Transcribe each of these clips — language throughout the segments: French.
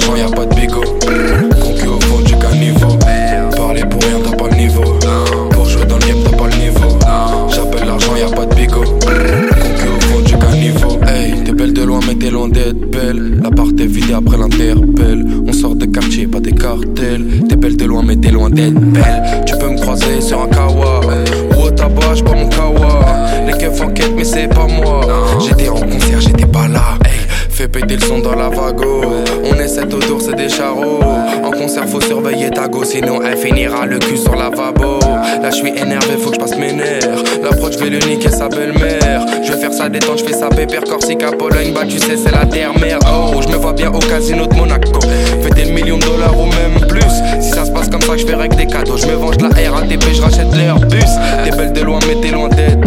l'argent, y a pas de bigot. Concu au fond du caniveau. Parler pour rien, t'as pas le niveau. Pour jouer dans le game, t'as pas le niveau. J'appelle l'argent, y a pas de bigot. Concu au fond du caniveau. Hey, t'es belle de loin, mais t'es loin d'être belle. La part est vidée après l'interpelle. On sort des quartiers, pas des cartels. T'es belle de loin, mais t'es loin d'être belle. Tu peux me croiser sur un kawa. Ou au tabac, j'bois mon kawa. Les keufs enquêtent, mais c'est pas moi. Péter le son dans la vago. On est cette autour, c'est des charros. En concert, faut surveiller ta go, sinon elle finira le cul sur la lavabo. Là, je suis énervé, faut que je passe mes nerfs. L'approche, je vais le niquer sa belle-mère. Je vais faire ça détente, je fais ça pépère. Corsica, Pologne, bah tu sais, c'est la terre-mère. Oh, je me vois bien au casino de Monaco. Fais des millions de dollars ou même plus. Si ça se passe comme ça, je ferai que des cadeaux. Je me venge la RATP, je rachète l'air bus. T'es belle de loin, mais t'es loin d'être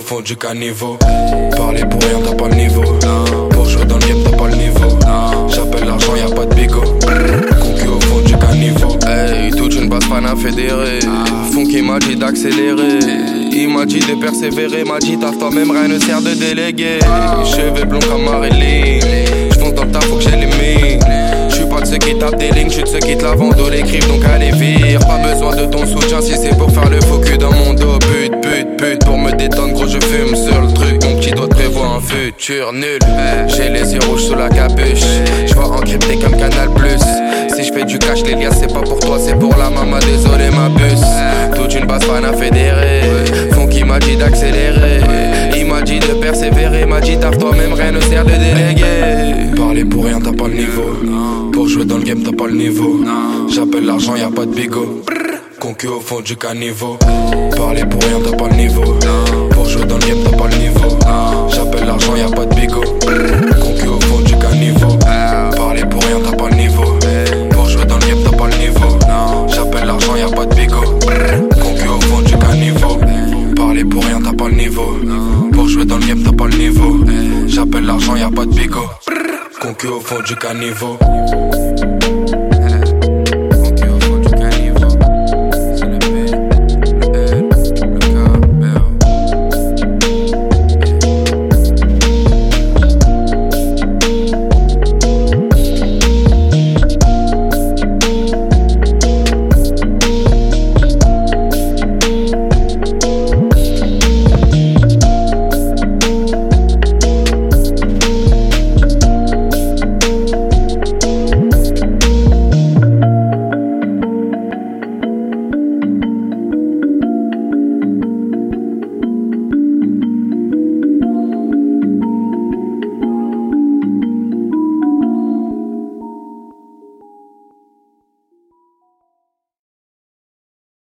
au fond du caniveau. Parler pour rien, t'as pas le niveau. Pour jouer dans le game, t'as pas le niveau. J'appelle l'argent, y a pas de bigot. Concu au fond du caniveau. Hey, toute une basse fan à fédérer. Funky m'a dit d'accélérer. Il m'a dit de persévérer. M'a dit taf toi-même, rien ne sert de déléguer. Cheveux blonds comme Marilyn. J'fonce dans le taf, faut que j'ai les mines. De ceux qui tapent des lignes, j'suis de ceux qui te la vendent ou l'écrivent donc allez vire. Pas besoin de ton soutien si c'est pour faire le faux cul dans mon dos. Pute, pute, pute, pour me détendre, gros, je fume sur le truc. Mon petit doigt prévoit un futur nul. J'ai les yeux rouges sous la capuche. J'vois encrypté comme Canal Plus. Si je fais du cash, les liens, c'est pas pour toi, c'est pour la maman. Désolé, ma puce. Toute une basse fan à fédérer. Parler pour rien, t'as pas le niveau. Pour jouer dans le game, t'as pas le niveau. J'appelle l'argent, y a pas de bigot. Concu au fond du caniveau. Parler pour rien, t'as pas le niveau. Pour jouer dans le game, t'as pas le niveau. J'appelle l'argent, y a pas de bigot. Concu au fond du caniveau. Parler pour rien, t'as pas le niveau. Pour jouer dans le game, t'as pas le niveau. J'appelle l'argent, y a pas de bigot. Concu au fond du caniveau. Parler pour rien, t'as pas le niveau. Pour jouer dans le game, t'as pas le niveau. J'appelle l'argent, y a pas de bigot. Concu au fond du caniveau.